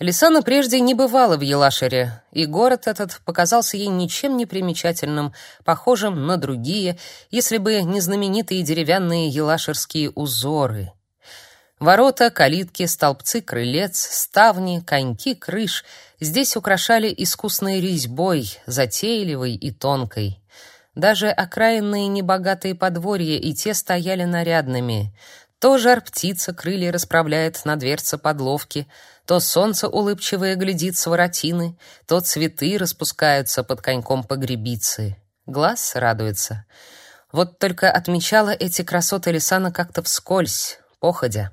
Лисана прежде не бывала в Елашере, и город этот показался ей ничем не примечательным, похожим на другие, если бы не знаменитые деревянные елашерские узоры. Ворота, калитки, столбцы крылец, ставни, коньки крыш здесь украшали искусной резьбой, затейливой и тонкой. Даже окраинные небогатые подворья и те стояли нарядными. То жар-птица крылья расправляет на дверце подловки — то солнце улыбчивое глядит с воротины, то цветы распускаются под коньком погребицы. Глаз радуется. Вот только отмечала эти красоты Лисана как-то вскользь, походя.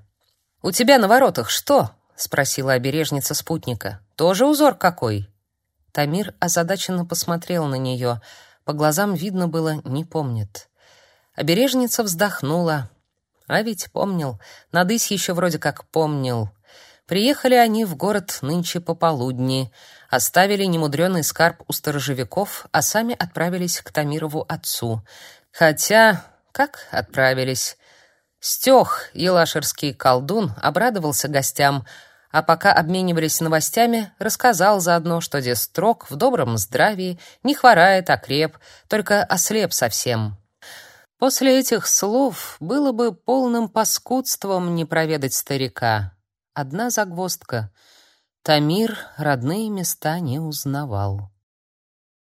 «У тебя на воротах что?» — спросила обережница спутника. «Тоже узор какой?» Тамир озадаченно посмотрел на нее. По глазам видно было, не помнит. Обережница вздохнула. А ведь помнил. Надысь еще вроде как помнил. Приехали они в город нынче пополудни, оставили немудрёный скарб у сторожевиков, а сами отправились к Тамирову отцу. Хотя, как отправились? Стёх, елашерский колдун, обрадовался гостям, а пока обменивались новостями, рассказал заодно, что Дестрок в добром здравии, не хворает, а креп, только ослеп совсем. После этих слов было бы полным паскудством не проведать старика. Одна загвоздка. Тамир родные места не узнавал.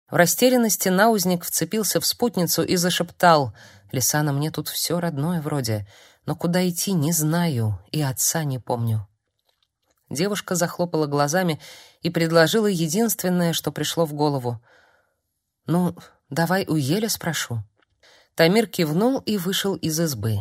В растерянности наузник вцепился в спутницу и зашептал: "Лисана, мне тут все родное вроде, но куда идти не знаю и отца не помню". Девушка захлопала глазами и предложила единственное, что пришло в голову. "Ну, давай у Еля спрошу". Тамир кивнул и вышел из избы.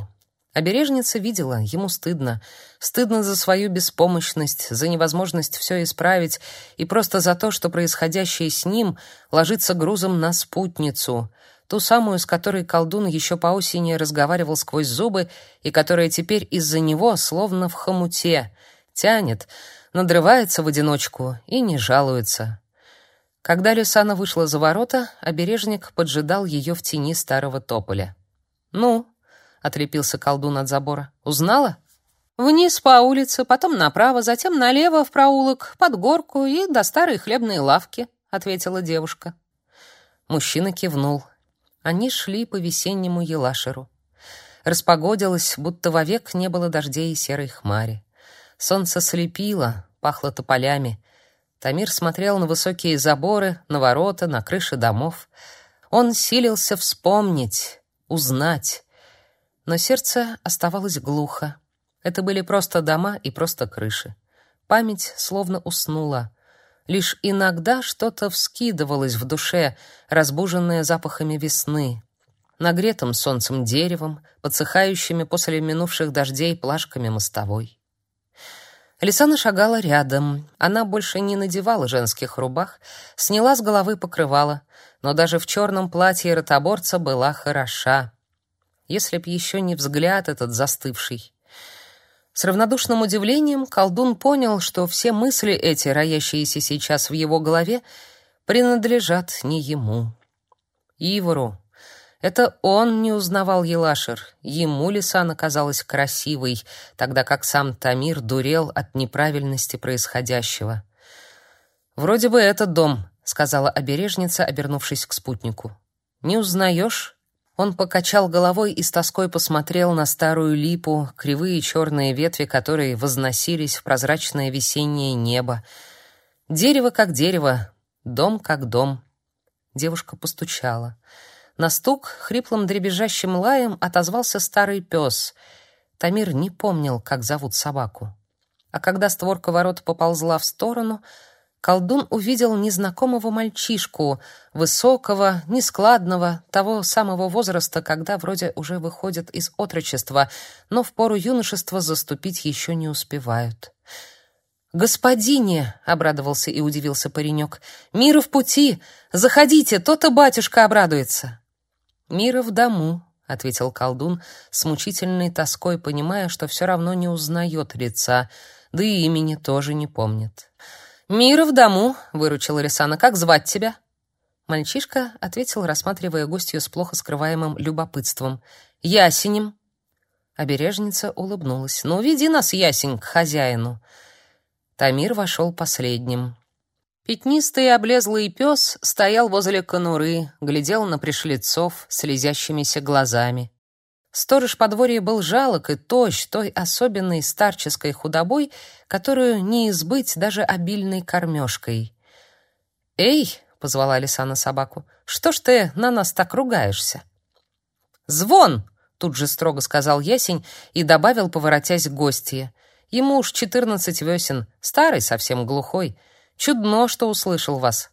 Обережница видела, ему стыдно. Стыдно за свою беспомощность, за невозможность все исправить и просто за то, что происходящее с ним ложится грузом на спутницу, ту самую, с которой колдун еще по осени разговаривал сквозь зубы и которая теперь из-за него словно в хомуте, тянет, надрывается в одиночку и не жалуется. Когда Лисана вышла за ворота, обережник поджидал ее в тени старого тополя. «Ну?» отлепился колдун от забора. Узнала? Вниз по улице, потом направо, затем налево в проулок, под горку и до старой хлебной лавки, ответила девушка. Мужчина кивнул. Они шли по весеннему елашеру. Распогодилось, будто вовек не было дождей и серой хмари. Солнце слепило, пахло тополями. Тамир смотрел на высокие заборы, на ворота, на крыши домов. Он силился вспомнить, узнать, но сердце оставалось глухо. Это были просто дома и просто крыши. Память словно уснула. Лишь иногда что-то вскидывалось в душе, разбуженное запахами весны, нагретым солнцем деревом, подсыхающими после минувших дождей плашками мостовой. Лисана шагала рядом. Она больше не надевала женских рубах, сняла с головы покрывало, но даже в черном платье ротоборца была хороша если б еще не взгляд этот застывший. С равнодушным удивлением колдун понял, что все мысли эти, роящиеся сейчас в его голове, принадлежат не ему. Ивору. Это он не узнавал Елашер. Ему Лисана казалась красивой, тогда как сам Тамир дурел от неправильности происходящего. «Вроде бы этот дом», — сказала обережница, обернувшись к спутнику. «Не узнаешь?» Он покачал головой и с тоской посмотрел на старую липу, кривые черные ветви которой возносились в прозрачное весеннее небо. Дерево как дерево, дом как дом. Девушка постучала. На стук хриплым дребезжащим лаем отозвался старый пес. Тамир не помнил, как зовут собаку. А когда створка ворот поползла в сторону, колдун увидел незнакомого мальчишку, высокого, нескладного, того самого возраста, когда вроде уже выходят из отрочества, но в пору юношества заступить еще не успевают. «Господине!» — обрадовался и удивился паренек. «Мира в пути! Заходите, то-то батюшка обрадуется!» «Мира в дому», — ответил колдун с мучительной тоской, понимая, что все равно не узнает лица, да и имени тоже не помнит. «Мира в дому», — выручила Рисана. «Как звать тебя?» Мальчишка ответил, рассматривая гостью с плохо скрываемым любопытством. «Ясенем». Обережница улыбнулась. «Ну, веди нас, Ясень, к хозяину». Тамир вошел последним. Пятнистый облезлый пес стоял возле конуры, глядел на пришлецов слезящимися глазами. Сторож подворья был жалок и тощ той особенной старческой худобой, которую не избыть даже обильной кормежкой. «Эй!» — позвала лиса на собаку. «Что ж ты на нас так ругаешься?» «Звон!» — тут же строго сказал ясень и добавил, поворотясь к гостье. «Ему уж четырнадцать весен, старый, совсем глухой. Чудно, что услышал вас».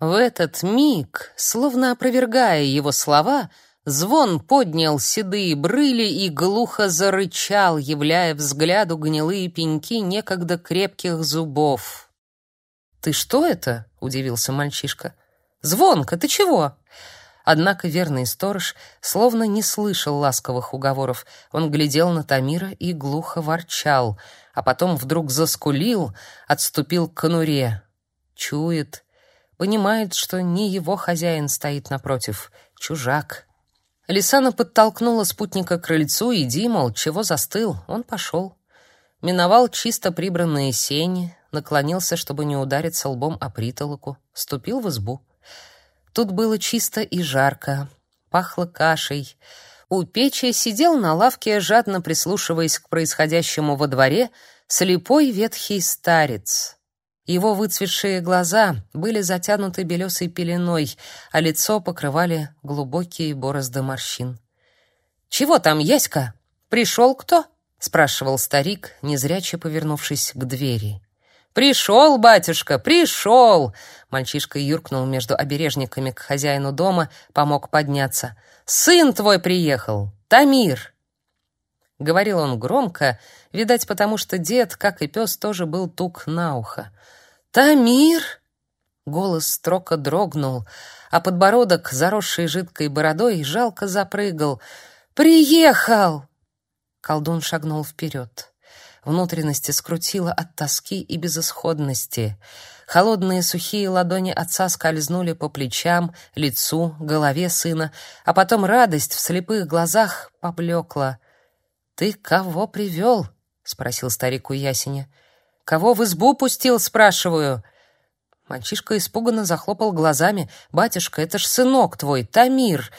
В этот миг, словно опровергая его слова, звон поднял седые брыли и глухо зарычал, являя взгляду гнилые пеньки некогда крепких зубов. «Ты что это?» — удивился мальчишка. «Звонко, ты чего?» Однако верный сторож словно не слышал ласковых уговоров. Он глядел на Тамира и глухо ворчал, а потом вдруг заскулил, отступил к конуре. Чует, понимает, что не его хозяин стоит напротив, чужак. Лисана подтолкнула спутника к крыльцу, иди, мол, чего застыл, он пошел. Миновал чисто прибранные сени, наклонился, чтобы не удариться лбом о притолоку, ступил в избу. Тут было чисто и жарко, пахло кашей. У печи сидел на лавке, жадно прислушиваясь к происходящему во дворе, слепой ветхий старец. Его выцветшие глаза были затянуты белесой пеленой, а лицо покрывали глубокие борозды морщин. «Чего там, Яська? Пришел кто?» — спрашивал старик, незряче повернувшись к двери. «Пришел, батюшка, пришел!» Мальчишка юркнул между обережниками к хозяину дома, помог подняться. «Сын твой приехал, Тамир!» Говорил он громко, видать, потому что дед, как и пес, тоже был тук на ухо. «Тамир!» Голос строко дрогнул, а подбородок, заросший жидкой бородой, жалко запрыгал. «Приехал!» Колдун шагнул вперед. Внутренности скрутило от тоски и безысходности. Холодные сухие ладони отца скользнули по плечам, лицу, голове сына, а потом радость в слепых глазах поблекла. «Ты кого привел?» — спросил старик у ясеня. «Кого в избу пустил?» — спрашиваю. Мальчишка испуганно захлопал глазами. «Батюшка, это ж сынок твой, Тамир.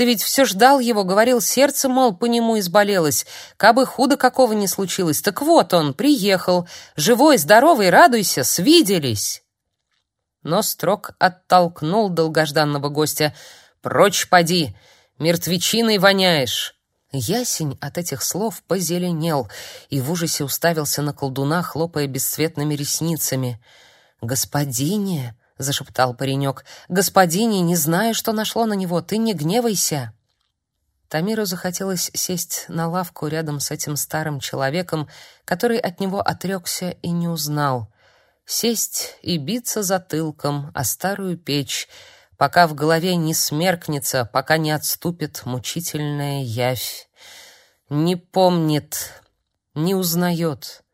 Ты ведь все ждал его, говорил, сердце, мол, по нему изболелось. Кабы худо какого не случилось. Так вот он, приехал. Живой, здоровый, радуйся, свиделись. Но Строк оттолкнул долгожданного гостя. «Прочь поди, мертвечиной воняешь!» Ясень от этих слов позеленел и в ужасе уставился на колдуна, хлопая бесцветными ресницами. «Господине!» Зашептал паренек. Господине, не знаю, что нашло на него, ты не гневайся. Тамиру захотелось сесть на лавку рядом с этим старым человеком, который от него отрекся и не узнал. Сесть и биться затылком о старую печь, пока в голове не смеркнется, пока не отступит мучительная явь. Не помнит, не узнает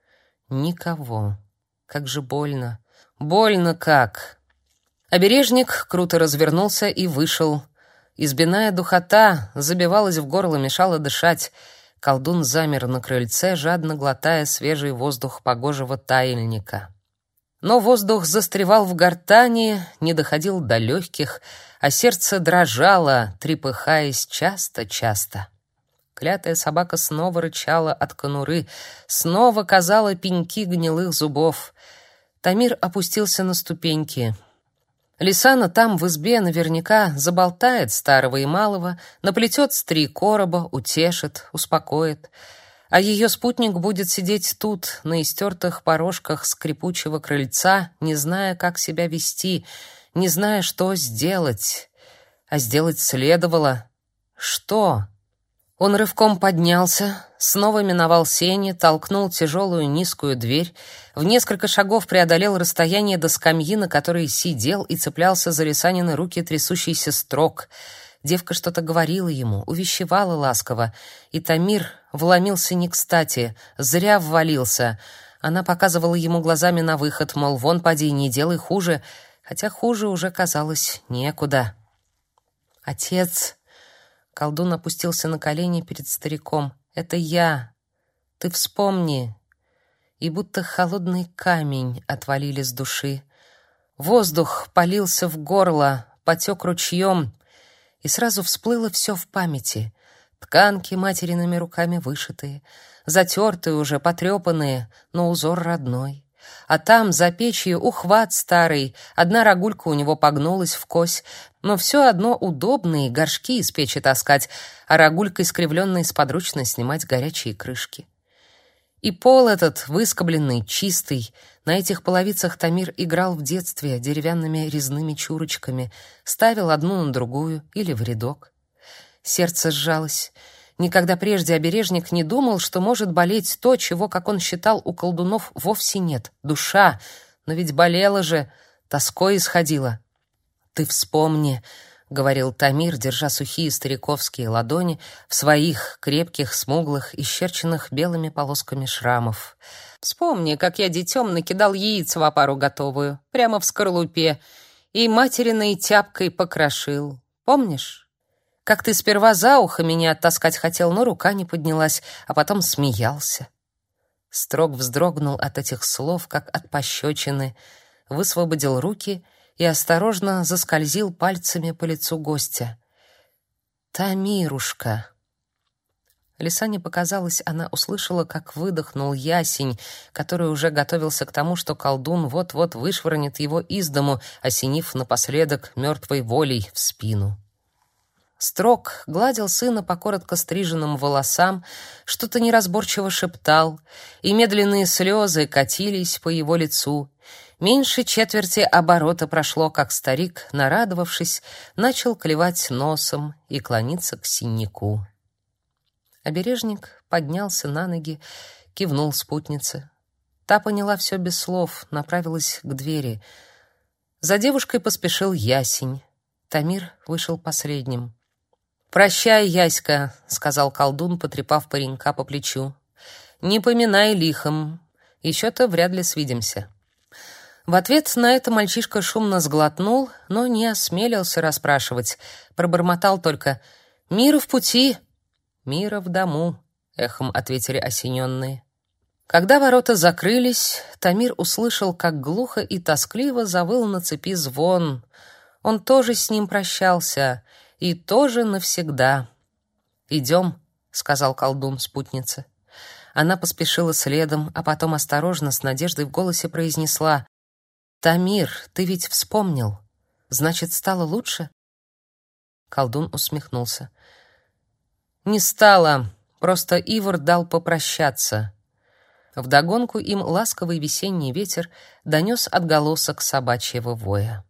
никого. Как же больно. Больно как. Обережник круто развернулся и вышел. Избиная духота забивалась в горло, мешала дышать. Колдун замер на крыльце, жадно глотая свежий воздух погожего таяльника. Но воздух застревал в гортани, не доходил до легких, а сердце дрожало, трепыхаясь часто-часто. Клятая собака снова рычала от конуры, снова казала пеньки гнилых зубов. Тамир опустился на ступеньки. Лисана там в избе наверняка заболтает старого и малого, наплетет с три короба, утешит, успокоит. А ее спутник будет сидеть тут, на истертых порожках скрипучего крыльца, не зная, как себя вести, не зная, что сделать. А сделать следовало. Что? Он рывком поднялся, снова миновал сени, толкнул тяжелую низкую дверь, в несколько шагов преодолел расстояние до скамьи, на которой сидел и цеплялся за Лисанины руки трясущийся строк. Девка что-то говорила ему, увещевала ласково, и Тамир вломился не кстати, зря ввалился. Она показывала ему глазами на выход, мол, вон поди, не делай хуже, хотя хуже уже казалось некуда. «Отец!» Колдун опустился на колени перед стариком. «Это я. Ты вспомни. и будто холодный камень отвалили с души. Воздух полился в горло, потек ручьем, и сразу всплыло все в памяти. Тканки материными руками вышитые, затертые уже, потрепанные, но узор родной. А там, за печью, ухват старый, одна рогулька у него погнулась в кось, но все одно удобные горшки из печи таскать, а рогулькой искривленной сподручно снимать горячие крышки. И пол этот выскобленный, чистый. На этих половицах Тамир играл в детстве деревянными резными чурочками, ставил одну на другую или в рядок. Сердце сжалось. Никогда прежде обережник не думал, что может болеть то, чего, как он считал, у колдунов вовсе нет — душа. Но ведь болела же, тоской исходила. «Ты вспомни», — говорил Тамир, держа сухие стариковские ладони в своих крепких, смуглых, исчерченных белыми полосками шрамов. «Вспомни, как я детем накидал яиц в опару готовую, прямо в скорлупе, и материной тяпкой покрошил. Помнишь? Как ты сперва за ухо меня оттаскать хотел, но рука не поднялась, а потом смеялся». Строг вздрогнул от этих слов, как от пощечины, высвободил руки — и осторожно заскользил пальцами по лицу гостя. «Тамирушка!» Лисане показалось, она услышала, как выдохнул ясень, который уже готовился к тому, что колдун вот-вот вышвырнет его из дому, осенив напоследок мертвой волей в спину. Строк гладил сына по коротко стриженным волосам, что-то неразборчиво шептал, и медленные слезы катились по его лицу, Меньше четверти оборота прошло, как старик, нарадовавшись, начал клевать носом и клониться к синяку. Обережник поднялся на ноги, кивнул спутнице. Та поняла все без слов, направилась к двери. За девушкой поспешил Ясень. Тамир вышел последним. «Прощай, Яська», — сказал колдун, потрепав паренька по плечу. «Не поминай лихом. Еще-то вряд ли свидимся». В ответ на это мальчишка шумно сглотнул, но не осмелился расспрашивать. Пробормотал только «Мир в пути!» «Мира в дому», — эхом ответили осененные. Когда ворота закрылись, Тамир услышал, как глухо и тоскливо завыл на цепи звон. Он тоже с ним прощался, и тоже навсегда. «Идем», — сказал колдун спутнице. Она поспешила следом, а потом осторожно, с надеждой в голосе произнесла Тамир, ты ведь вспомнил. Значит, стало лучше? Колдун усмехнулся. Не стало, просто Ивар дал попрощаться. Вдогонку им ласковый весенний ветер донес отголосок собачьего воя.